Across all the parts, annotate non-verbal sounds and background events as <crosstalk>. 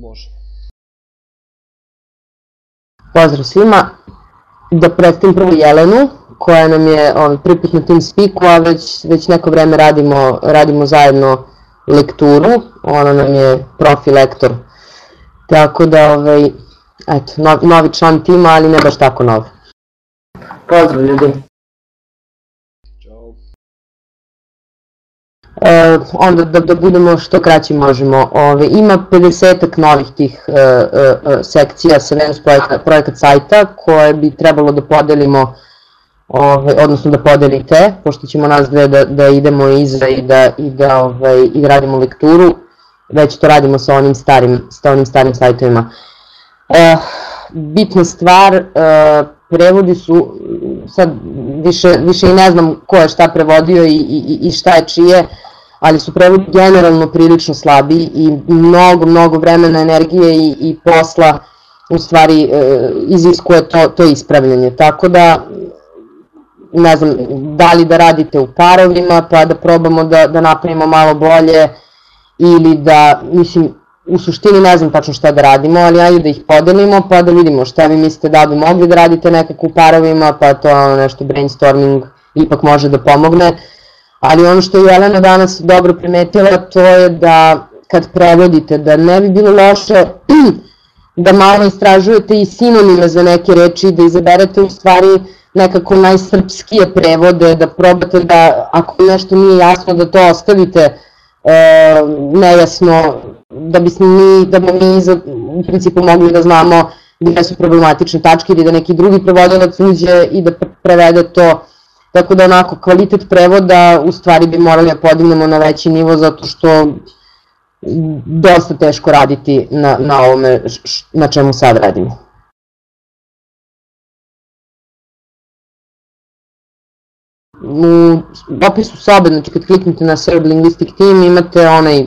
Može. Pozdrav svima. Da predstavim prvo Jelenu, koja nam je ovaj, priput na tim spiku, a već, već neko vreme radimo, radimo zajedno lekturu. Ona nam je profi lektor. Tako da, ovaj, eto, no, novi član tima, ali ne baš tako nov. Pozdrav ljudi. E, onda da, da budemo što kraći možemo. Ove, ima 50 novih tih e, e, e, sekcija sa Venus projekat, projekat sajta koje bi trebalo da podelimo ove, odnosno da podelite, pošto ćemo nas dve da, da idemo iza i da, i da, ove, i da radimo lekturu, već to radimo sa onim starim, sa onim starim sajtovima. E, bitna stvar, e, prevodi su, sad više, više i ne znam ko je šta prevodio i, i, i šta je čije, ali su prevodi generalno prilično slabi i mnogo, mnogo vremena, energije i, i posla u stvari e, iziskuje to, to ispravljanje. Tako da, ne znam, da li da radite u parovima pa da probamo da, da napravimo malo bolje ili da, mislim, u suštini ne znam tačno šta da radimo, ali ajde da ih podelimo pa da vidimo šta vi mislite da bi mogli da radite nekako u parovima, pa to nešto brainstorming ipak može da pomogne. Ali ono što je Jelena danas dobro primetila, to je da kad prevodite, da ne bi bilo loše <clears throat> da malo istražujete i sinonime za neke reči, da izaberete u stvari nekako najsrpskije prevode, da probate da ako nešto nije jasno da to ostavite e, nejasno, da bismo mi, da bi mi za, u principu mogli da znamo gde su problematične tačke ili da neki drugi prevodilac uđe i da prevede to Tako da onako kvalitet prevoda u stvari bi morali da podignemo na veći nivo zato što dosta teško raditi na, na ovome na čemu sad radimo. U opisu sobe, znači kad kliknete na Serb Linguistic Team imate onaj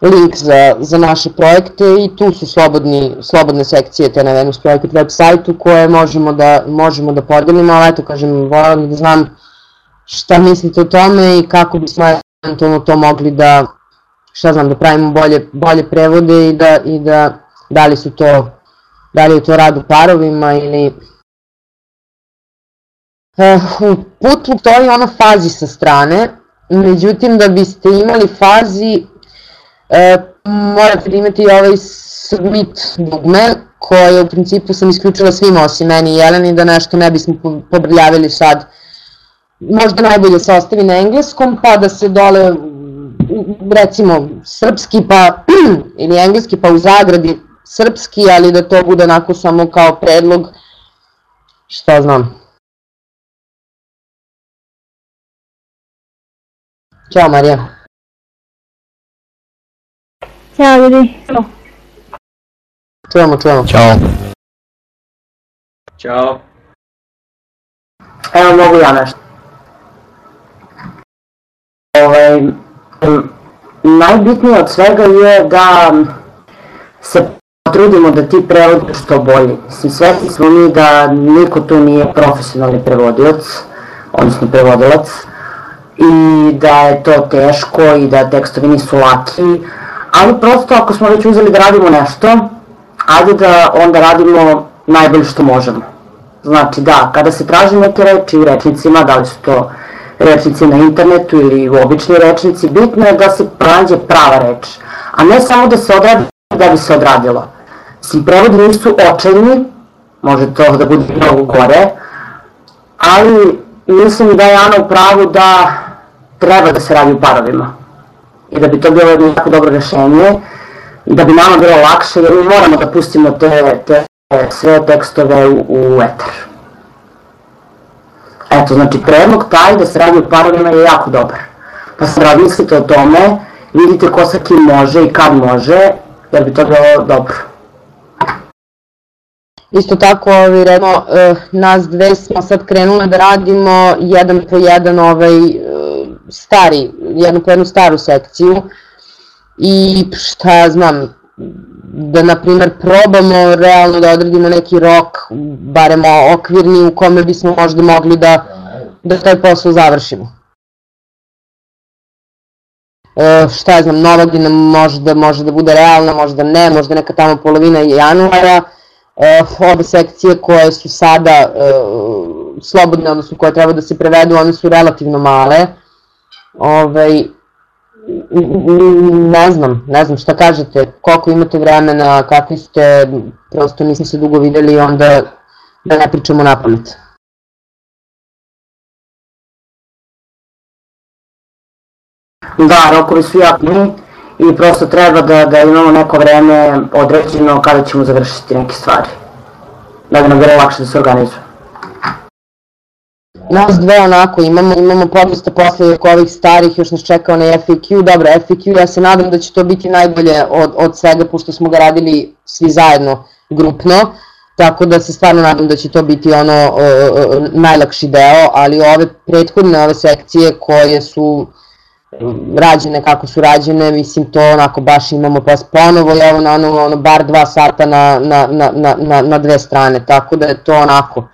link za, za naše projekte i tu su slobodni, slobodne sekcije te na Venus projekat web sajtu koje možemo da, možemo da podelimo, ali eto kažem, volim da znam šta mislite o tome i kako bismo eventualno to mogli da, šta znam, da pravimo bolje, bolje prevode i da, i da, da li su to, da li je to rad u parovima ili Uh, u putu to je ono fazi sa strane, međutim da biste imali fazi E, morate da imate i ovaj submit dugme, koje u principu sam isključila svima osim meni i Jeleni, da nešto ne bismo pobrljavili sad. Možda najbolje se ostavi na engleskom, pa da se dole, recimo, srpski pa, <clears throat> ili engleski pa u zagradi srpski, ali da to bude onako samo kao predlog, šta znam. Ćao Marija. Ćao ljudi. Čujemo, čujemo. Ćao. Ćao. Evo mogu ja nešto. Ovaj, najbitnije od svega je da se potrudimo da ti prevodi što bolje. Mislim, svesni smo mi da niko tu nije profesionalni prevodilac, odnosno prevodilac, i da je to teško i da tekstovi nisu laki, ali prosto ako smo već uzeli da radimo nešto, ajde da onda radimo najbolje što možemo. Znači da, kada se traži neke reči u rečnicima, da li su to rečnici na internetu ili u obični rečnici, bitno je da se pronađe prava reč, a ne samo da se odradi da bi se odradilo. Svi prevodi nisu očajni, može to da bude mnogo gore, ali mislim da je Ana u pravu da treba da se radi u parovima i da bi to bilo jedno jako dobro rešenje, da bi nama bilo lakše, jer mi moramo da pustimo te, te sve tekstove u, u etar. Eto, znači predlog taj da se radi u parovima je jako dobar. Pa sad razmislite o tome, vidite ko sa kim može i kad može, jer bi to bilo dobro. Isto tako, ovi, redno, eh, nas dve smo sad krenule da radimo jedan po jedan ovaj, stari, jednu jednu staru sekciju i šta ja znam, da na primer probamo realno da odredimo neki rok, barem okvirni u kome bismo možda mogli da, da taj posao završimo. e, šta ja znam, nova godina možda može da bude realna, možda ne, možda neka tamo polovina januara, e, ove sekcije koje su sada e, slobodne, odnosno koje treba da se prevedu, one su relativno male, ovaj, ne znam, ne znam šta kažete, koliko imate vremena, kakvi ste, prosto nismo se dugo videli, onda da ne pričamo na pamet. Da, rokovi su jakni i prosto treba da, da imamo neko vreme određeno kada ćemo završiti neke stvari. Da bi nam bilo lakše da se organizuje. Nas dve onako, imamo, imamo podosta posle ovih starih, još nas čekao na FAQ, dobro, FAQ, ja se nadam da će to biti najbolje od, od svega, pošto smo ga radili svi zajedno, grupno, tako da se stvarno nadam da će to biti ono uh, najlakši deo, ali ove prethodne ove sekcije koje su rađene kako su rađene, mislim to onako baš imamo pas ponovo i evo na ono, ono bar dva sata na, na, na, na, na dve strane, tako da je to onako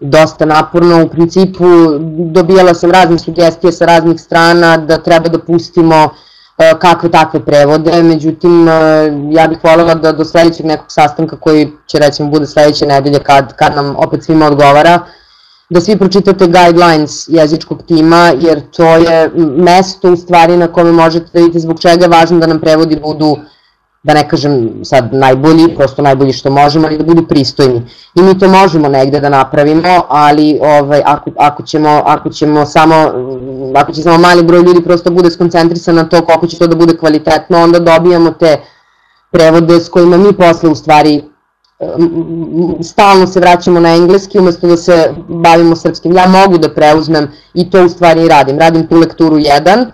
dosta naporno, u principu dobijala sam razne sugestije sa raznih strana da treba da pustimo e, kakve takve prevode, međutim e, ja bih voljela da do sledećeg nekog sastanka koji će recimo bude sledeće nedelje kad, kad nam opet svima odgovara, da svi pročitate guidelines jezičkog tima, jer to je mesto u stvari na kome možete da vidite zbog čega je važno da nam prevodi budu da ne kažem sad najbolji, prosto najbolji što možemo, ali da budu pristojni. I mi to možemo negde da napravimo, ali ovaj, ako, ako, ćemo, ako ćemo samo, ako će samo mali broj ljudi prosto bude skoncentrisan na to koliko će to da bude kvalitetno, onda dobijamo te prevode s kojima mi posle u stvari stalno se vraćamo na engleski umesto da se bavimo srpskim. Ja mogu da preuzmem i to u stvari radim. Radim tu lekturu 1,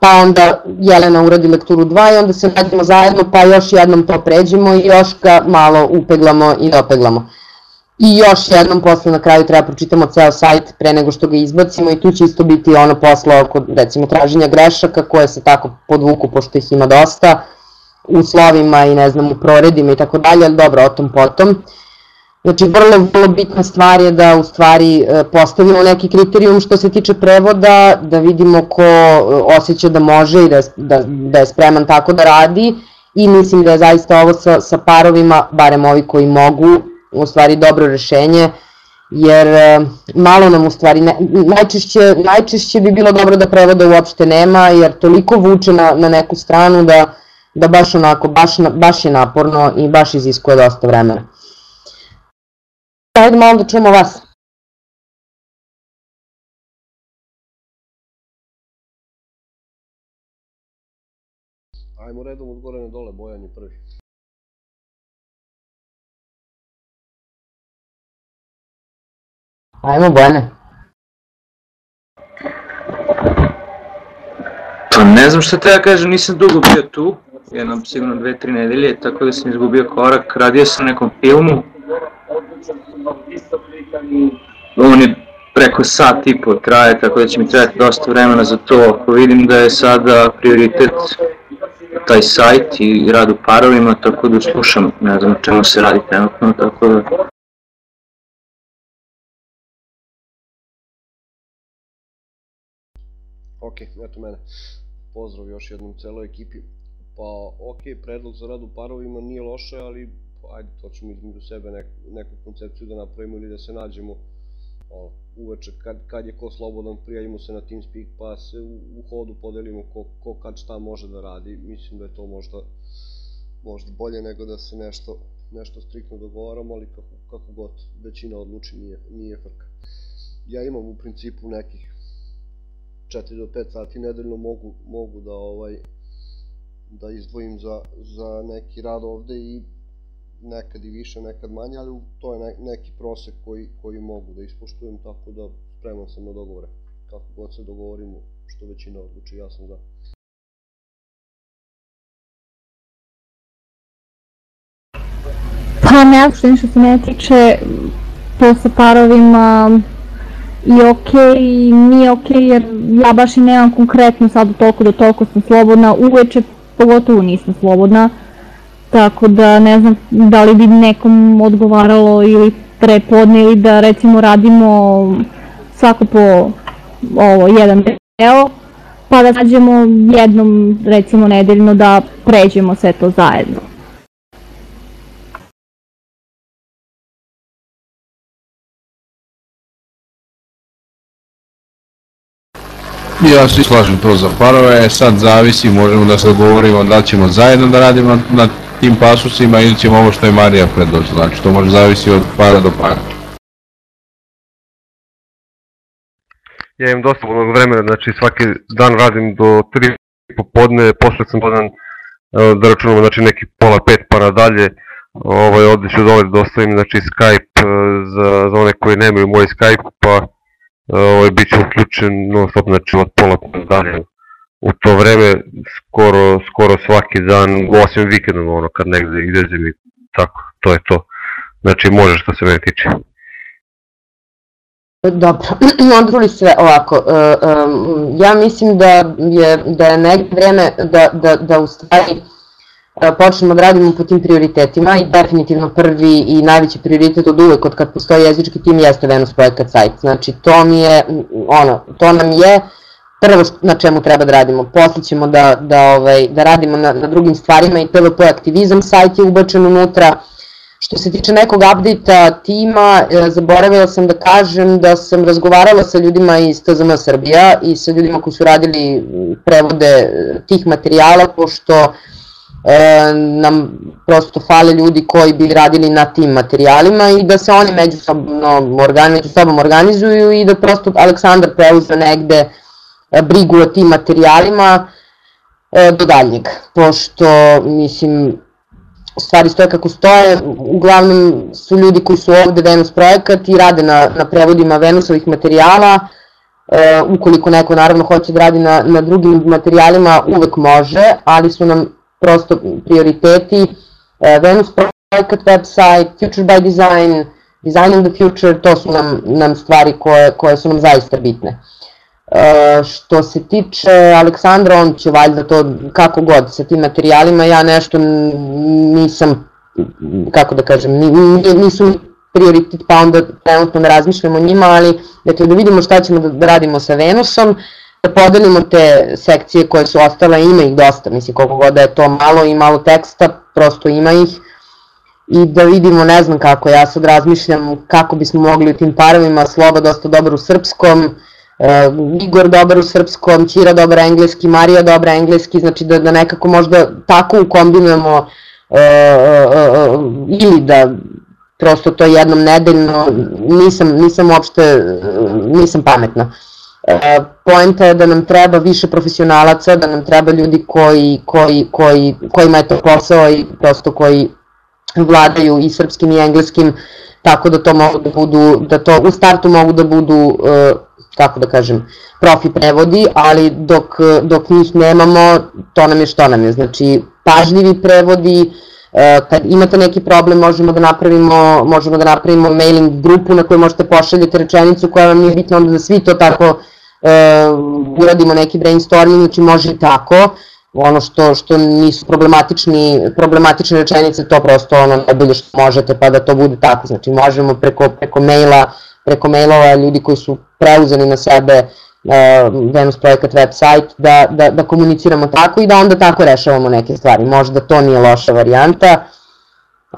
pa onda Jelena uradi lekturu 2 i onda se nađemo zajedno pa još jednom to pređemo i još ga malo upeglamo i dopeglamo. I još jednom posle na kraju treba pročitamo ceo sajt pre nego što ga izbacimo i tu će isto biti ono posla oko recimo traženja grešaka koje se tako podvuku pošto ih ima dosta u slovima i ne znam u proredima i tako dalje, ali dobro o tom potom. Znači, vrlo, vrlo bitna stvar je da u stvari e, postavimo neki kriterijum što se tiče prevoda, da vidimo ko e, osjeća da može i da, da, da je spreman tako da radi i mislim da je zaista ovo sa, sa parovima, barem ovi koji mogu, u stvari dobro rešenje, jer e, malo nam u stvari, ne, najčešće, najčešće bi bilo dobro da prevoda uopšte nema, jer toliko vuče na, na neku stranu da, da baš onako, baš, baš je naporno i baš iziskuje dosta vremena. Ajde malo da čujemo vas. Ajmo redom od gore na dole, Bojan je prvi. Ajmo Bojane. Pa ne znam šta treba kažem, nisam dugo bio tu, jednom sigurno dve, tri nedelje, tako da sam izgubio korak, radio sam nekom filmu, on je preko sat i po traje, tako da će mi trebati dosta vremena za to. Ako vidim da je sada prioritet taj sajt i rad u parovima, tako da slušam, ne znam čemu se radi trenutno, tako da... Ok, eto mene. Pozdrav još jednom celoj ekipi. Pa, ok, predlog za rad u parovima nije loše, ali ajde, to ćemo između sebe nek, neku koncepciju da napravimo ili da se nađemo o, uveče kad, kad je ko slobodan, prijavimo se na TeamSpeak pa se u, u hodu podelimo ko, ko kad šta može da radi. Mislim da je to možda, možda bolje nego da se nešto, nešto striktno dogovaramo, ali kako, kako god većina odluči nije, nije frka. Ja imam u principu nekih 4 do 5 sati nedeljno mogu, mogu da ovaj da izdvojim za, za neki rad ovde i nekad i više, nekad manje, ali to je neki prosek koji, koji mogu da ispoštujem, tako da spreman sam na dogovore. Kako god se dogovorimo, što većina odluči, ja sam za. Pa ne, što što se ne tiče, to sa parovima i ok i nije ok jer ja baš i nemam konkretno sad toliko do toliko sam slobodna, uveče pogotovo nisam slobodna Tako da ne znam da li bi nekom odgovaralo ili prepodne ili da recimo radimo svako po ovo, jedan deo pa da nađemo jednom recimo nedeljno da pređemo sve to zajedno. Ja se slažem to za parove, sad zavisi, možemo da se dogovorimo da ćemo zajedno da radimo na tim pasusima ili ćemo ovo što je Marija predložila, znači to može zavisi od para do para. Ja imam dosta onog vremena, znači svaki dan radim do 3 popodne, posle sam podan da računamo znači neki pola pet pa nadalje, ovaj, ovde ću dole da ostavim znači Skype e, za, za one koji nemaju moj Skype, pa ovaj, bit će uključen non stop, znači od pola pa nadalje. U to vreme skoro, skoro svaki dan, osim vikendom ono kad negde idem i tako, to je to. Znači može što se mene tiče. Dobro, <clears throat> odruli sve ovako, e, ja mislim da je, da je negde vreme da, da, da u stvari e, počnemo da radimo po tim prioritetima i definitivno prvi i najveći prioritet od uvek od kad postoji jezički tim jeste Venus projekat sajt. Znači to mi je, ono, to nam je prvo na čemu treba da radimo. Posle ćemo da, da, ovaj, da radimo na, na drugim stvarima i PvP aktivizam sajt je ubačen unutra, Što se tiče nekog update tima, e, zaboravila sam da kažem da sam razgovarala sa ljudima iz TZM Srbija i sa ljudima koji su radili prevode e, tih materijala, pošto e, nam prosto fale ljudi koji bi radili na tim materijalima i da se oni međusobno, organ, među sobom organizuju i da prosto Aleksandar preuzme negde e, brigu o tim materijalima e, do daljnjeg, pošto mislim stvari stoje kako stoje, uglavnom su ljudi koji su ovde Venus projekat i rade na, na prevodima Venusovih materijala, e, ukoliko neko naravno hoće da radi na, na drugim materijalima uvek može, ali su nam prosto prioriteti e, Venus projekat website, Future by Design, Designing the Future, to su nam, nam stvari koje, koje su nam zaista bitne. E, što se tiče Aleksandra, on će valjda to kako god sa tim materijalima, ja nešto nisam, kako da kažem, nisu prioritet pa onda trenutno ne razmišljamo o njima, ali dakle, da vidimo šta ćemo da, da radimo sa Venusom, da podelimo te sekcije koje su ostale, ima ih dosta, mislim koliko god da je to malo i malo teksta, prosto ima ih, i da vidimo, ne znam kako, ja sad razmišljam kako bismo mogli u tim parovima, Sloba dosta dobro u srpskom, Igor dobar u srpskom, Ćira dobar engleski, Marija dobar engleski, znači da, da nekako možda tako ukombinujemo uh, uh, ili da prosto to jednom nedeljno, nisam, nisam uopšte, nisam pametna. E, poenta je da nam treba više profesionalaca, da nam treba ljudi koji, koji, koji, kojima je to posao i prosto koji vladaju i srpskim i engleskim, tako da to mogu da budu, da to u startu mogu da budu uh, kako da kažem, profi prevodi, ali dok, dok njih nemamo, to nam je što nam je. Znači, pažljivi prevodi, e, kad imate neki problem možemo da napravimo, možemo da napravimo mailing grupu na kojoj možete pošaljati rečenicu koja vam nije bitna, onda da svi to tako uh, uradimo neki brainstorming, znači može i tako, ono što, što nisu problematični, problematične rečenice, to prosto ono najbolje što možete pa da to bude tako, znači možemo preko, preko maila preko mailova ljudi koji su preuzeli na sebe uh, Venus projekat website, da, da, da komuniciramo tako i da onda tako rešavamo neke stvari. Možda to nije loša varijanta,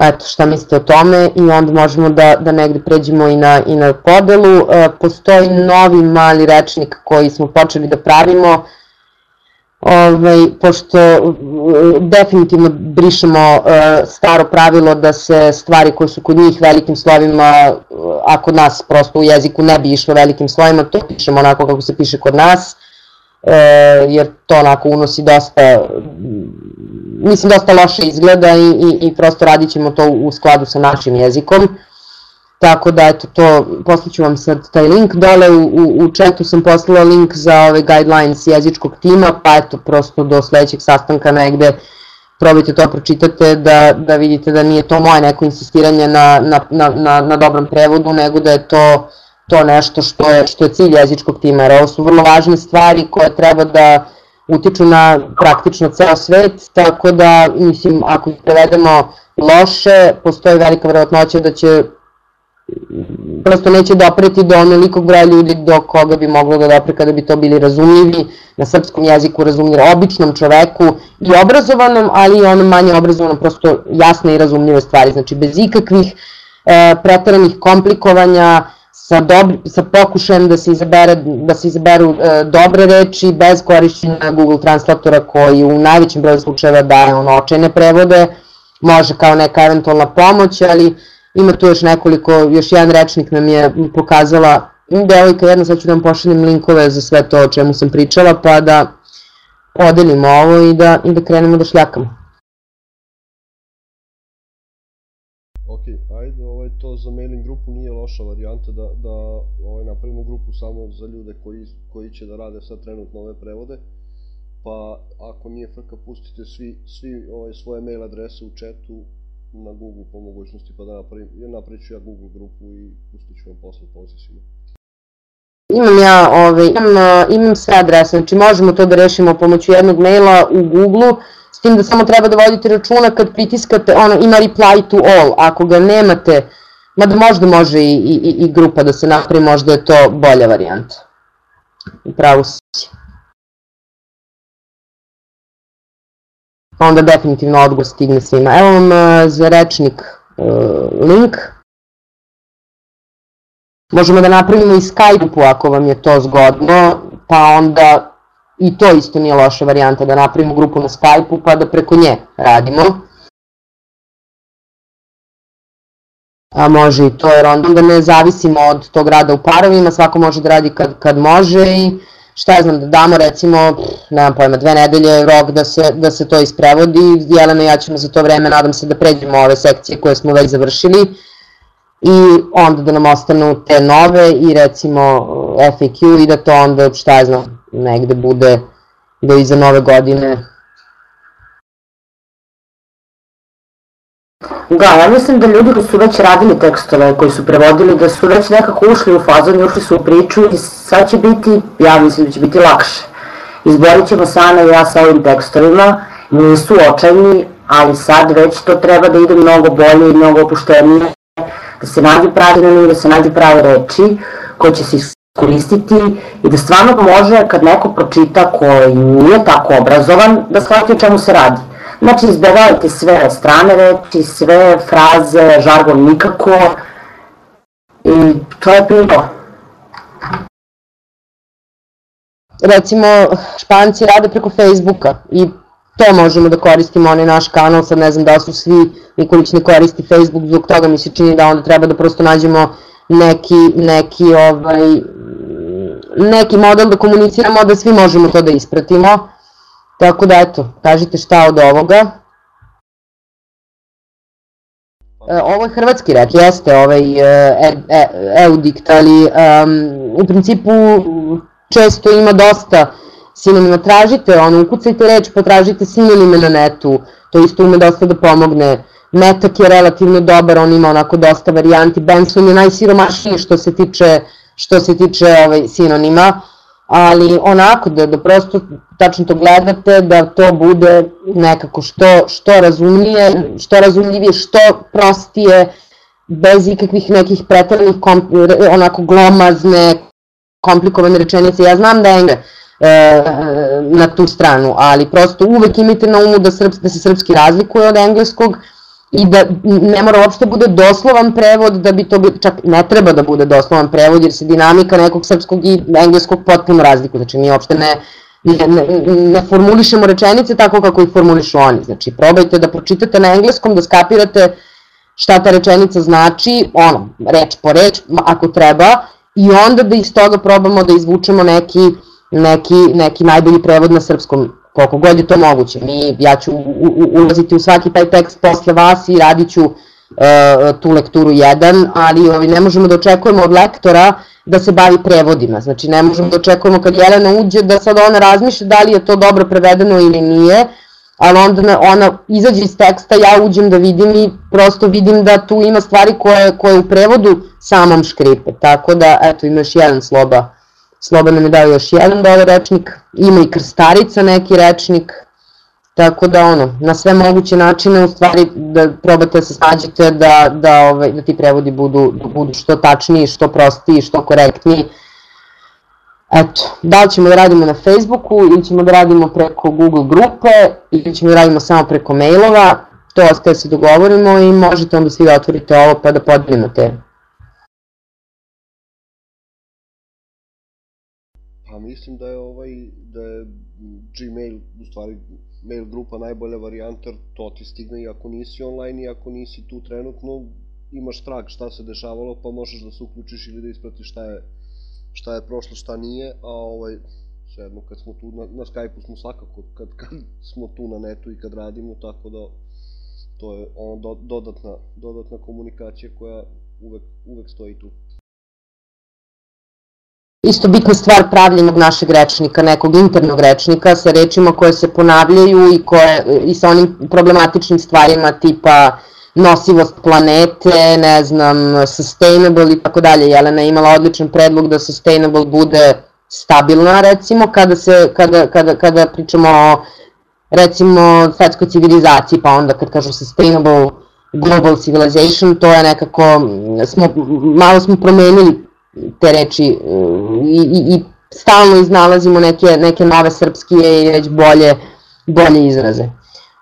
eto šta mislite o tome i onda možemo da, da negde pređemo i na, i na podelu. Uh, postoji novi mali rečnik koji smo počeli da pravimo, Ovaj, pošto uh, definitivno brišemo uh, staro pravilo da se stvari koje su kod njih velikim slovima, uh, a kod nas prosto u jeziku ne bi išlo velikim slovima, to pišemo onako kako se piše kod nas, jer to onako unosi dosta, mislim dosta loše izgleda i, i, i prosto radit ćemo to u skladu sa našim jezikom. Tako da, eto, to, poslaću vam sad taj link. Dole, u, u, u chatu sam poslala link za ove guidelines jezičkog tima, pa eto, prosto do sledećeg sastanka negde probajte to pročitate da, da vidite da nije to moje neko insistiranje na, na, na, na, dobrom prevodu, nego da je to, to nešto što je, što je cilj jezičkog tima, jer ovo su vrlo važne stvari koje treba da utiču na praktično ceo svet, tako da, mislim, ako ih prevedemo loše, postoji velika vjerojatnoća da će prosto neće dopreti do onolikog broja ljudi do koga bi moglo da dopre kada bi to bili razumljivi, na srpskom jeziku razumljivi običnom čoveku i obrazovanom, ali i onom manje obrazovanom, prosto jasne i razumljive stvari, znači bez ikakvih e, pretaranih komplikovanja, sa, dobri, sa pokušajem da se, izabere, da se izaberu e, dobre reči bez korišćenja Google Translatora koji u najvećem broju slučajeva daje ono očajne prevode, može kao neka eventualna pomoć, ali ima tu još nekoliko, još jedan rečnik nam je pokazala devojka jedna, sad ću da vam pošaljem linkove za sve to o čemu sam pričala, pa da podelimo ovo i da, i da krenemo da šljakamo. Ok, ajde, ovaj, to za mailing grupu nije loša varijanta da, da ovaj, napravimo grupu samo za ljude koji, koji će da rade sad trenutno ove prevode. Pa ako nije frka, pustite svi, svi ovaj, svoje mail adrese u chatu na Google po mogućnosti pa da napravim, ja napravit ću ja Google grupu i pustit ću vam posle pauze svima. Imam ja, ovaj, imam, imam sve adrese, znači možemo to da rešimo pomoću jednog maila u Google, s tim da samo treba da vodite računa kad pritiskate, ono, ima reply to all, ako ga nemate, mada možda može i, i, i grupa da se napravi, možda je to bolja varijanta. Upravo si. Onda definitivno odgovor stigne svima. Evo vam uh, za rečnik uh, link. Možemo da napravimo i Skype-u ako vam je to zgodno, pa onda i to isto nije loša varijanta da napravimo grupu na Skype-u pa da preko nje radimo. A može i to jer onda ne zavisimo od tog rada u parovima, svako može da radi kad, kad može i šta ja znam, da damo recimo, nemam pojma, dve nedelje rok da se, da se to isprevodi, Jelena i ja ćemo za to vreme, nadam se da pređemo ove sekcije koje smo već završili i onda da nam ostanu te nove i recimo FAQ i da to onda, šta ja znam, negde bude do iza nove godine Da, ja mislim da ljudi koji su već radili tekstove, koji su prevodili, da su već nekako ušli u fazon i ušli su u priču i sad će biti, ja mislim da će biti lakše. Izborit ćemo Sana i ja sa ovim tekstovima, nisu očajni, ali sad već to treba da ide mnogo bolje i mnogo opuštenije, da se nađu pravi da se nađu prave reči koje će se iskoristiti i da stvarno može kad neko pročita koji nije tako obrazovan da shvati o čemu se radi. Znači, izbjegavajte sve strane reči, sve fraze, žargon nikako i to je prvo. Recimo, španci rade preko Facebooka i to možemo da koristimo, onaj naš kanal, sad ne znam da su svi, Nikolić ne koristi Facebook, zbog toga mi se čini da onda treba da prosto nađemo neki, neki, ovaj, neki model da komuniciramo, da svi možemo to da ispratimo Tako da eto, kažite šta od ovoga. E, ovo je hrvatski reč, jeste ovaj e, e, Eudikt, ali um, u principu često ima dosta sinonima. Tražite, ono, ukucajte reč, potražite sinonime na netu, to isto ume dosta da pomogne. Metak je relativno dobar, on ima onako dosta varijanti. Benson je najsiromašniji što se tiče, što se tiče ovaj, sinonima ali onako da, da prosto tačno to gledate, da to bude nekako što, što razumljive, što razumljivije, što prostije, bez ikakvih nekih pretaranih, onako glomazne, komplikovane rečenice. Ja znam da je e, na tu stranu, ali prosto uvek imajte na umu da, srps, da se srpski razlikuje od engleskog, i da ne mora uopšte bude doslovan prevod da bi to bi, čak ne treba da bude doslovan prevod jer se dinamika nekog srpskog i engleskog potpuno razlikuje, znači mi uopšte ne, ne, ne, ne formulišemo rečenice tako kako ih formulišu oni, znači probajte da pročitate na engleskom, da skapirate šta ta rečenica znači, ono, reč po reč, ako treba, i onda da iz toga probamo da izvučemo neki, neki, neki najbolji prevod na srpskom koliko god je to moguće. Mi, ja ću ulaziti u svaki taj tekst posle vas i radit ću uh, tu lekturu jedan, ali ovaj, ne možemo da očekujemo od lektora da se bavi prevodima. Znači ne možemo da očekujemo kad Jelena uđe da sad ona razmišlja da li je to dobro prevedeno ili nije, ali onda ona izađe iz teksta, ja uđem da vidim i prosto vidim da tu ima stvari koje, koje u prevodu samom škripe. Tako da, eto, ima još jedan sloba Slobodan mi dao još jedan dobar rečnik, ima i krstarica neki rečnik, Tako da ono, na sve moguće načine u stvari da probate da se snađete da, da, ovaj, da ti prevodi budu, da budu što tačniji, što prostiji, što korektniji. Eto, da li ćemo da radimo na Facebooku ili ćemo da radimo preko Google grupe ili ćemo da radimo samo preko mailova, to ostaje da se dogovorimo i možete onda svi da otvorite ovo pa da podelimo te mislim da je ovaj, da je Gmail, u stvari mail grupa najbolja varijanta, to ti stigne i ako nisi online i ako nisi tu trenutno, imaš trag šta se dešavalo, pa možeš da se uključiš ili da ispratiš šta je, šta je prošlo, šta nije, a ovaj, svejedno kad smo tu, na, na Skype-u smo svakako, kad, kad smo tu na netu i kad radimo, tako da to je ono do, dodatna, dodatna komunikacija koja uvek, uvek stoji tu isto bitna stvar pravljenog našeg rečnika, nekog internog rečnika sa rečima koje se ponavljaju i, koje, i sa onim problematičnim stvarima tipa nosivost planete, ne znam, sustainable i tako dalje. Jelena je imala odličan predlog da sustainable bude stabilna, recimo, kada, se, kada, kada, kada pričamo o recimo svetskoj civilizaciji, pa onda kad kažu sustainable global civilization, to je nekako, smo, malo smo promenili te reči i, i, i stalno iznalazimo neke, neke nove srpskije i već bolje, bolje izraze.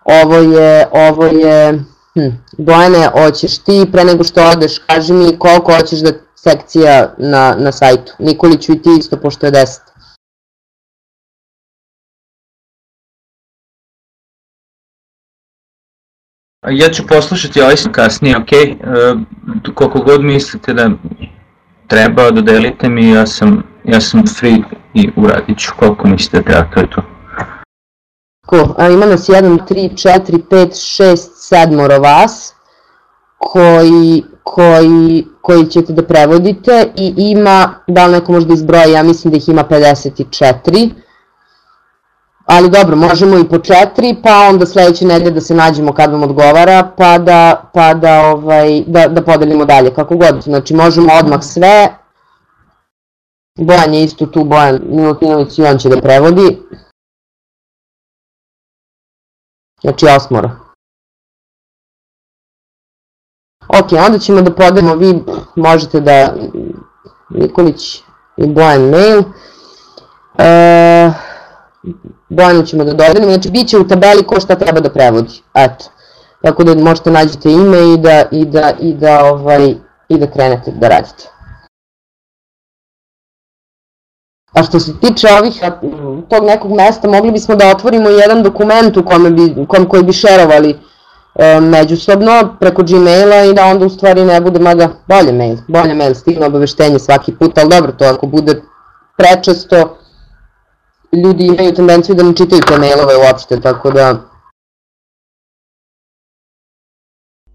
Ovo je, ovo je, hm, Bojane, hoćeš ti pre nego što odeš, kaži mi koliko hoćeš da sekcija na, na sajtu. Nikoliću i ti isto, pošto je 10. Ja ću poslušati sam kasnije, ok? Uh, koliko god mislite da treba, dodelite mi, ja sam, ja sam free i uradit ću koliko mislite da treba, to je to. Cool. A ima nas 1, 3, 4, 5, 6, 7 vas koji, koji, koji ćete da prevodite i ima, da li neko možda izbroja, ja mislim da ih ima 54 ali dobro, možemo i po četiri, pa onda sledeće nedelje da se nađemo kad vam odgovara, pa da, pa da, ovaj, da, da podelimo dalje, kako god. Znači, možemo odmah sve. Bojan je isto tu, Bojan Milutinović i on će da prevodi. Znači, osmora. Ok, onda ćemo da podelimo, vi možete da, Nikolić i Bojan mail. E, Bojanu ćemo da dodelimo, znači bit će u tabeli ko šta treba da prevodi, eto. Tako da možete nađete ime i da, i da, i da, ovaj, i da krenete da radite. A što se tiče ovih, tog nekog mesta, mogli bismo da otvorimo jedan dokument u kome bi, kom, koji bi šerovali e, međusobno preko Gmaila i da onda u stvari ne bude, mada bolje mail, bolje mail, stigne obaveštenje svaki put, ali dobro, to ako bude prečesto, ljudi imaju tendenciju da ne čitaju te mailove uopšte, tako da...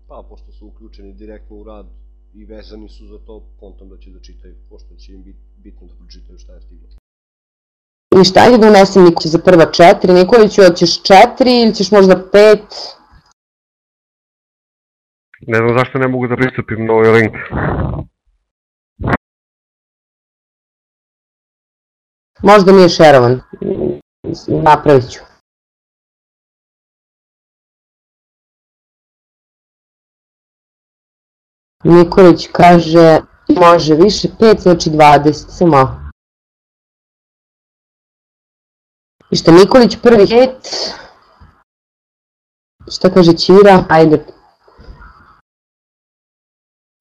Pa, pošto su uključeni direktno u rad i vezani su za to, kontam da će da čitaju, pošto će im biti bitno da pročitaju šta je stiglo. Ništa, ajde da unesem Nikolić za prva četiri. Nikoliću, hoćeš četiri ili ćeš možda pet? Ne znam zašto ne mogu da pristupim na ovaj link. Možda nije šerovan. Napravit ću. Nikolić kaže može više 5, znači 20, samo. I što Nikolić prvi 5, šta kaže Ćira, ajde.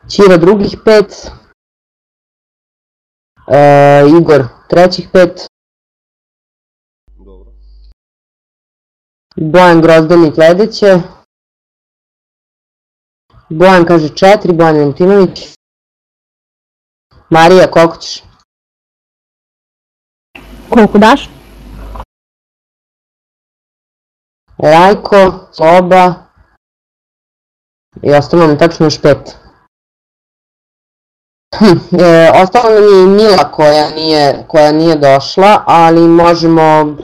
Ćira drugih 5, e, Igor trećih pet. Dobro. Bojan Grozdani sledeće. Bojan kaže četiri, Bojan Milutinović. Marija, koliko ćeš? Koliko daš? Rajko, Soba i ostalo nam tačno još pet. <laughs> E, ostala nam je Mila koja nije, koja nije došla, ali možemo...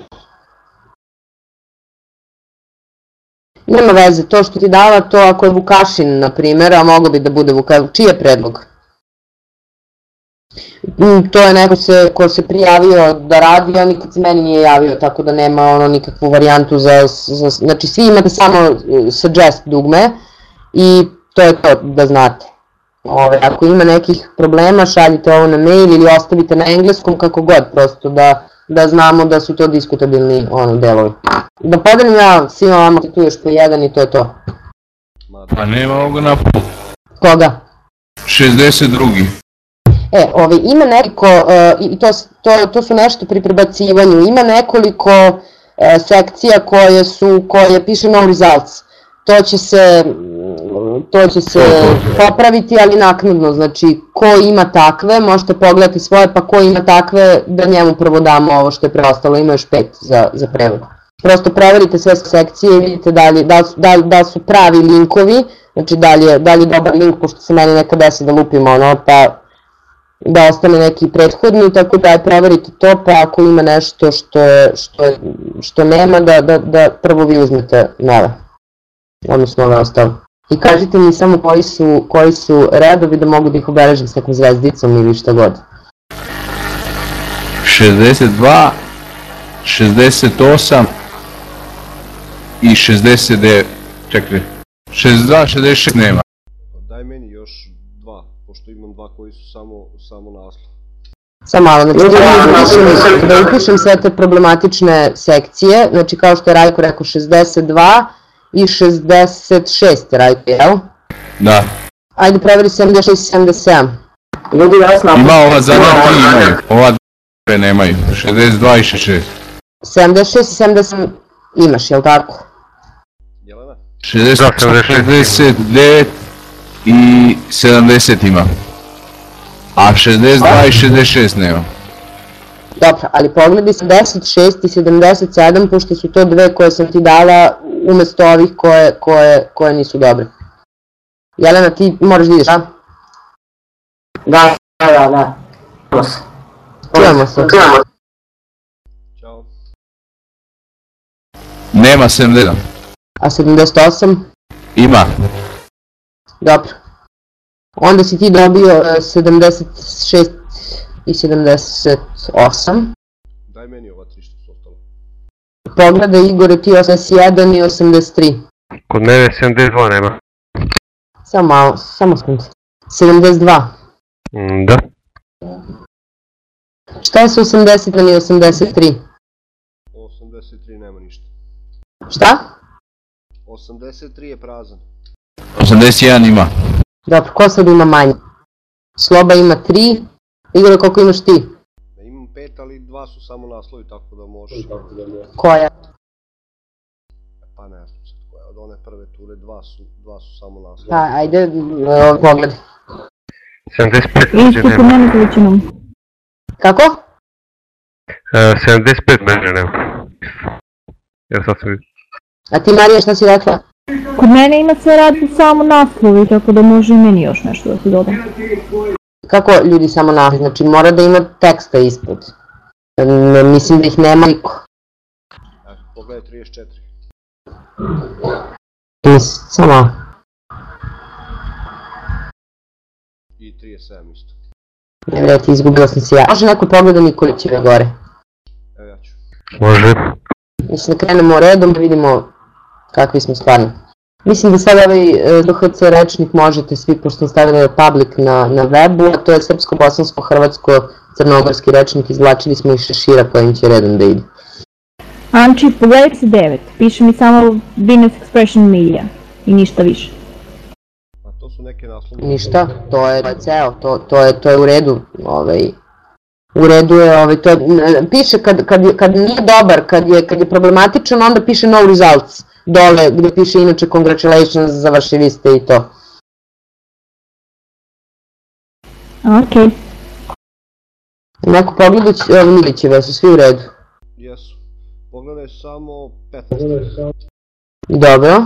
Nema veze, to što ti dala, to ako je Vukašin, na primjer, a mogo bi da bude Vukašin, čiji je predlog? Mm, To je neko se, ko se prijavio da radi, a nikad se meni nije javio, tako da nema ono nikakvu varijantu za, za znači svi imate samo e, suggest dugme i to je to da znate. Ove, ako ima nekih problema, šaljite ovo na mail ili ostavite na engleskom kako god, prosto da, da znamo da su to diskutabilni ono, delovi. Da podelim ja svima vama tu još po jedan i to je to. Pa nema ovoga na pol. Koga? 62. E, ovaj, ima nekoliko, uh, i to, to, to su nešto pri prebacivanju, ima nekoliko uh, sekcija koje su, koje piše no results. To će se, to će se popraviti, ali naknadno, znači ko ima takve, možete pogledati svoje, pa ko ima takve, da njemu prvo damo ovo što je preostalo, ima još pet za, za prevod. Prosto proverite sve sekcije i vidite da li, da, da, li- da su pravi linkovi, znači da li je, da li je dobar link, pošto se meni nekad desi da lupimo ono, pa da ostane neki prethodni, tako da je proverite to, pa ako ima nešto što, što, što nema, da, da, da prvo vi uzmete nove, odnosno ove ostale. I kažite mi samo koji su, koji su redovi da mogu da ih obeležim s nekom zvezdicom ili šta god. 62, 68 i 69, čekaj, 62, 66 nema. Daj meni još dva, pošto imam dva koji su samo, samo naslov. Samo malo, znači da upišem, da upišem sve te problematične sekcije, znači kao što je Rajko rekao 62 i 66 Rajko, jel? Da, Ajde proveri 76 i 77. Ljudi, ja sam ima ova zadnja tri imaju, ova dve nemaju, 62 i 66. 76 i 77 imaš, jel tako? Jelena? 60, Da, 76 69 i 70 ima. A 62 i 66 nema. Dobro, ali pogledaj 76 i 77, pošto su to dve koje sam ti dala umesto ovih koje, koje, koje nisu dobre. Jelena, ti moraš da ideš, a? Da, da, da, da. Čujemo se. Čujemo se. Ćao. Nema 70. A 78? Ima. Dobro. Onda si ti dobio e, 76 i 78. Daj meni ova tri što su ostalo. Pogledaj Igore ti 81 i 83. Kod mene 72 nema. Samo malo, samo sekund. 72. Mm, Da. Šta je sa 81 i 83? 83 nema ništa. Šta? 83 je prazan. 81 ima. Dobro, ko sad ima manje? Sloba ima 3. Igore, koliko imaš ti? Ja imam pet, ali dva su samo naslovi, tako da možeš. Koja? Pa ne znam sad koja. Od one prve ture dva su, dva su samo naslovi. Ha, ajde, e, pogledaj. 75 Isto kod nema. mene većinom. Kako? E, 75 mene nema. Evo sad sam vidio. A ti Marija šta si rekla? Kod mene ima se radi samo naslovi, tako da može i meni još nešto da se doda. Kako ljudi samo naši? Znači mora da ima teksta ispod. Ne, mislim da ih nema niko. Evo, pogledaj 34. Nis, samo. I 37 isto. Ne vreti, izgubila sam se ja. Može neko pogleda Nikolićeve gore. Evo ja ću. Može. Mislim da krenemo redom da vidimo kakvi smo stvarno. Mislim da sad ovaj e, DHC rečnik možete svi, pošto sam stavila public na, na webu, a to je srpsko-bosansko-hrvatsko-crnogorski rečnik, izvlačili smo iz šešira kojim će redom da ide. Anči, pogledaj se 9. Piše mi samo Venus Expression Media. I ništa više. Pa to su neke naslovi. Ništa, to je, to je ceo, to, to, je, to je u redu. Ovaj, u redu je, ovaj, to piše kad, kad, je, kad nije dobar, kad je, kad je problematičan, onda piše no results dole gde piše inače congratulations, završili ste i to. Ok. Neko pogledać, evo Milićeve, su svi u redu. Jesu. Pogledaj samo 15. Dobro.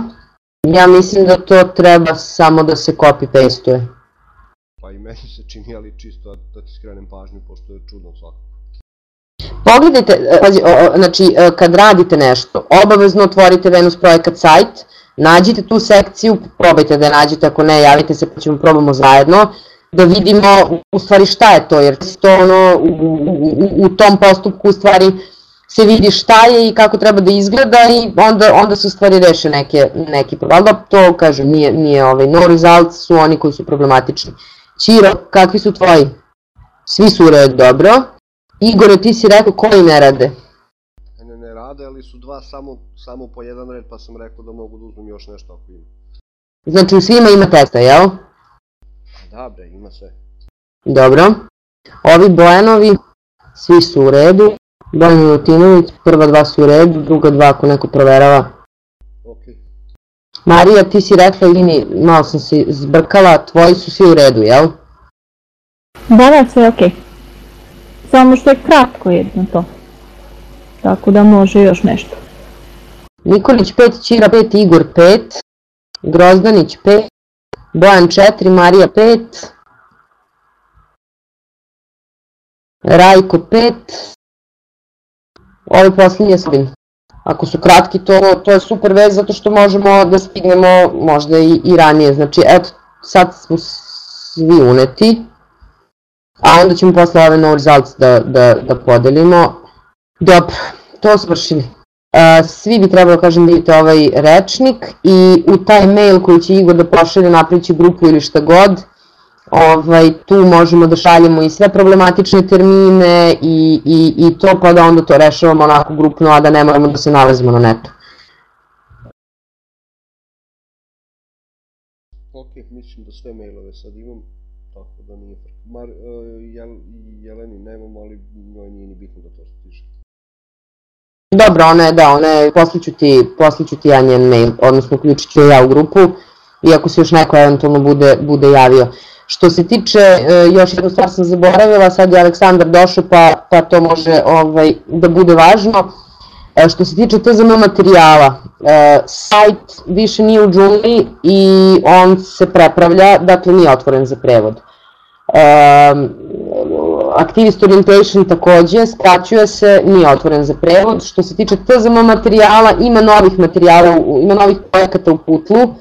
Ja mislim da to treba samo da se copy-pastuje. Pa i meni se čini, ali čisto da, ti skrenem pažnju, pošto je čudno svakako. Pogledajte, e, pazi, o, o, znači e, kad radite nešto, obavezno otvorite Venus projekat sajt, nađite tu sekciju, probajte da je nađete, ako ne, javite se pa ćemo probamo zajedno da vidimo u stvari šta je to, jer to ono, u, u, u tom postupku u stvari se vidi šta je i kako treba da izgleda i onda, onda se u stvari reše neke, neki problem. Da to, kažem, nije, nije ovaj, no results su oni koji su problematični. Čiro, kakvi su tvoji? Svi su u redu, dobro. Igore, ti si rekao koji ne rade? Ne, ne rade, ali su dva samo, samo po jedan red, pa sam rekao da mogu da uzmem još nešto ako ima. Znači u svima ima testa, jel? Da bre, ima sve. Dobro. Ovi Bojanovi, svi su u redu. Bojan Milutinović, prva dva su u redu, druga dva ako neko proverava. Ok. Marija, ti si rekla ili malo sam se zbrkala, tvoji su svi u redu, jel? Da, da, sve je okej. Samo što je kratko jedno to. Tako da može još nešto. Nikolić 5, Ćira 5, Igor 5, Grozdanić 5, Bojan 4, Marija 5, Rajko 5, Ovi posljednji je Sabin. Ako su kratki, to, to je super vez zato što možemo da stignemo možda i, i ranije. Znači, eto, sad smo svi uneti, a onda ćemo posle ove no results da, da, da podelimo. Dobro, to smo. Svi bi trebalo, kažem, vidite ovaj rečnik i u taj mail koji će Igor da pošalje naprići grupu ili šta god, ovaj, tu možemo da šaljemo i sve problematične termine i, i, i to, pa da onda to rešavamo onako grupno, a da ne moramo da se nalazimo na netu. Ok, mislim da sve mailove sad imam, tako da nije. Mar, uh, Jel, Jeleni nemam, ali njoj nije ni bitno da to stiže. Dobro, ona je, da, ona je, posliću ti, posliću ti ja njen mail, odnosno uključit ću ja u grupu, iako se još neko eventualno bude, bude javio. Što se tiče, e, još jednu stvar sam zaboravila, sad je Aleksandar došao pa, pa to može ovaj, da bude važno. E, što se tiče TZM materijala, e, sajt više nije u džungli i on se prepravlja, dakle nije otvoren za prevod. Activist Orientation takođe, skraćuje se, nije otvoren za prevod. Što se tiče TZM materijala, ima novih materijala, ima novih projekata u putlu,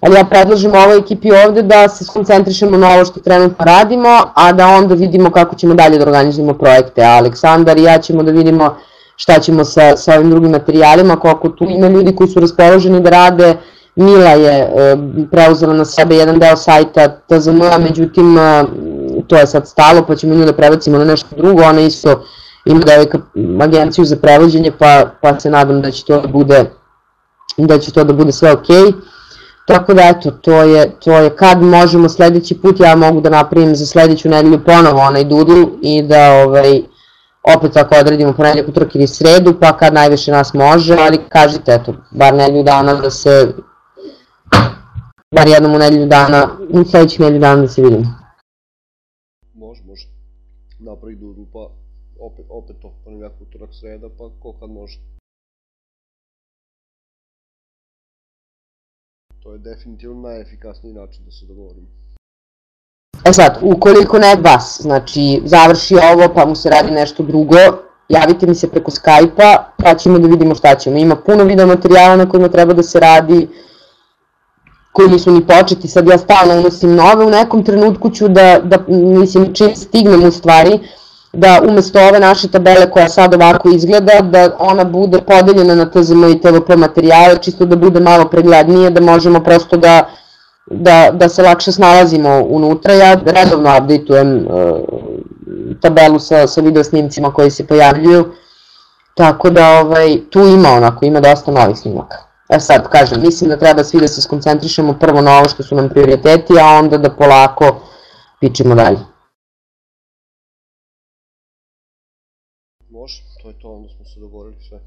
ali ja predlažem ovoj ekipi ovde da se skoncentrišemo na ovo što trenutno radimo, a da onda vidimo kako ćemo dalje da organizujemo projekte. Aleksandar i ja ćemo da vidimo šta ćemo sa, sa ovim drugim materijalima, koliko tu ima ljudi koji su raspoloženi da rade, Mila je e, preuzela na sebe jedan deo sajta TZM, međutim e, to je sad stalo pa ćemo nju da prebacimo na nešto drugo, ona isto ima devojka agenciju za prevođenje pa, pa se nadam da će to da bude da će to da bude sve okej. Okay. Tako da eto, to je, to je kad možemo sledeći put, ja mogu da napravim za sledeću nedelju ponovo onaj doodle i da ovaj, opet ako odredimo ponedljak, utorak ili sredu, pa kad najviše nas može, ali kažite eto, bar nedelju dana da se, bar jednom u nedelju dana, u sledećih nedelju dana da se vidimo. Može, može. Napravi doodle, pa opet, ponedljak, utorak, sreda, pa ko kad može. To je definitivno najefikasniji način da se dogovorimo. E sad, ukoliko ne vas, znači završi ovo pa mu se radi nešto drugo, javite mi se preko Skype-a pa ćemo da vidimo šta ćemo. Ima puno video materijala na kojima treba da se radi, koji nisu ni početi, sad ja stalno unosim nove, u nekom trenutku ću da, da mislim, čim stignem u stvari, da umesto ove naše tabele koja sad ovako izgleda, da ona bude podeljena na TZM i TVP materijale, čisto da bude malo preglednije, da možemo prosto da, da, da se lakše snalazimo unutra. Ja redovno updateujem uh, tabelu sa, sa video snimcima koji se pojavljuju, tako da ovaj, tu ima onako, ima dosta novih snimaka. E sad, kažem, mislim da treba svi da se skoncentrišemo prvo na ovo što su nam prioriteti, a onda da polako pičemo dalje. Dogovorili sve.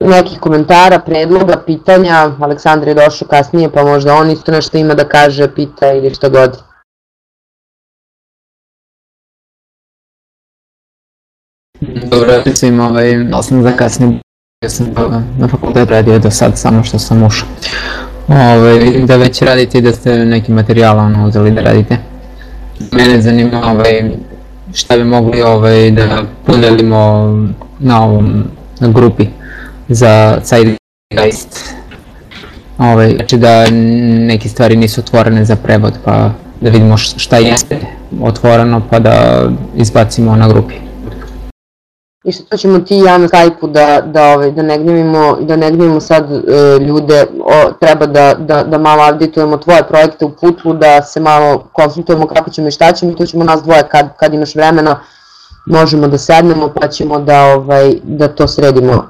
Nekih komentara, predloga, pitanja, Aleksandar je došao kasnije pa možda on isto nešto ima da kaže, pita ili šta god. Dobro, mislim, ovaj, da sam zakasnio, ja sam na fakultet radio do sad, samo što sam ušao. Ovaj, vidim da već radite i da ste neki materijal ono, uzeli da radite. Mene zanima ovaj, šta bi mogli ovaj, da podelimo na ovom na grupi za Zeitgeist. Ovaj, znači da neke stvari nisu otvorene za prevod, pa da vidimo šta jeste otvoreno, pa da izbacimo na grupi. I što ćemo ti i ja na Skype-u da, da, ovaj, da da ne gnjavimo sad e, ljude, o, treba da, da, da malo auditujemo tvoje projekte u putlu, da se malo konsultujemo kako ćemo i šta ćemo tu ćemo nas dvoje kad, kad imaš vremena, možemo da sednemo pa ćemo da, ovaj, da to sredimo.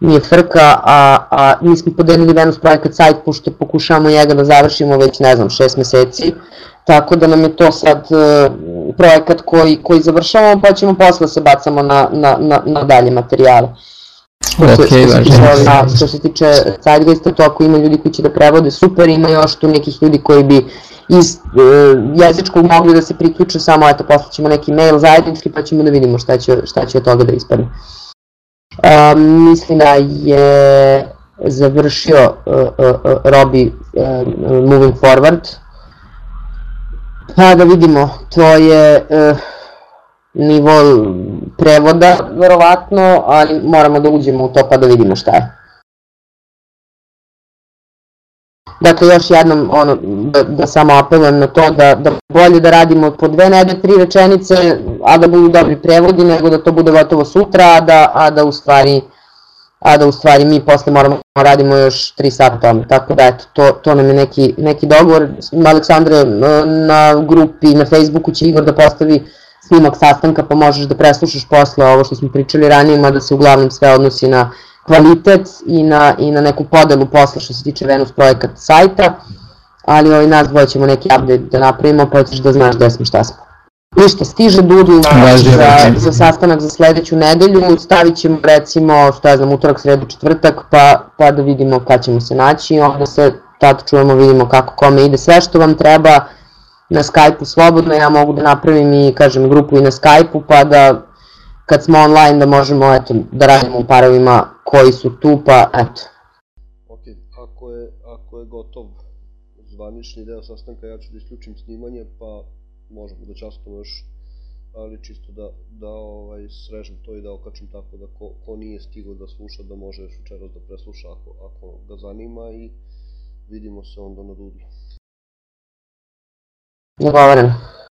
Nije frka, a, a mi smo podelili Venus projekat sajt, pošto pokušavamo njega da završimo već, ne znam, šest meseci, tako da nam je to sad e, projekat koji, koji završavamo, pa ćemo posle se bacamo na, na, na, na dalje materijale. Što se, Ok, što, se tiče, da, što se tiče Zeitgeista, to ako ima ljudi koji će da prevode, super, ima još tu nekih ljudi koji bi iz e, jezičkog mogli da se priključe, samo eto, poslaćemo neki mail zajednički pa ćemo da vidimo šta će, šta će od toga da ispadne. A, mislim da je završio uh, uh, uh, Robi uh, Moving Forward. Pa da vidimo, to je uh, nivo prevoda, verovatno, ali moramo da uđemo u to pa da vidimo šta je. Dakle, još jednom, ono, da, da samo apelujem na to da, da bolje da radimo po dve nedelje, tri rečenice, a da budu dobri prevodi, nego da to bude gotovo sutra, a da, a da u stvari a da u stvari mi posle moramo radimo još 3 sata tome. Tako da eto, to, to nam je neki, neki dogovor. Aleksandre, na grupi, na Facebooku će Igor da postavi snimak sastanka pa možeš da preslušaš posle ovo što smo pričali ranije, mada se uglavnom sve odnosi na kvalitet i na, i na neku podelu posla što se tiče Venus projekat sajta, ali ovaj, nas dvoje ćemo neki update da napravimo pa ćeš da znaš gde smo šta smo. Ništa, stiže Dudu za, za sastanak za sledeću nedelju, stavit ćemo recimo, što ja znam, utorak, sredu, četvrtak, pa, pa da vidimo kad ćemo se naći, onda se tad čujemo, vidimo kako kome ide. Sve što vam treba na Skype-u slobodno, ja mogu da napravim i kažem grupu i na Skype-u, pa da kad smo online da možemo eto, da radimo u parovima koji su tu, pa eto. Ok, ako je, ako je gotov zvanični deo sastanka, ja ću da isključim snimanje, pa možemo da častamo još, ali čisto da, da ovaj, srežem to i da okačim tako da ko, ko nije stigao da sluša, da može još večeras da presluša ako, ako ga zanima i vidimo se onda na Dudu. Dogovoreno.